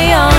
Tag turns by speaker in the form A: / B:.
A: way on.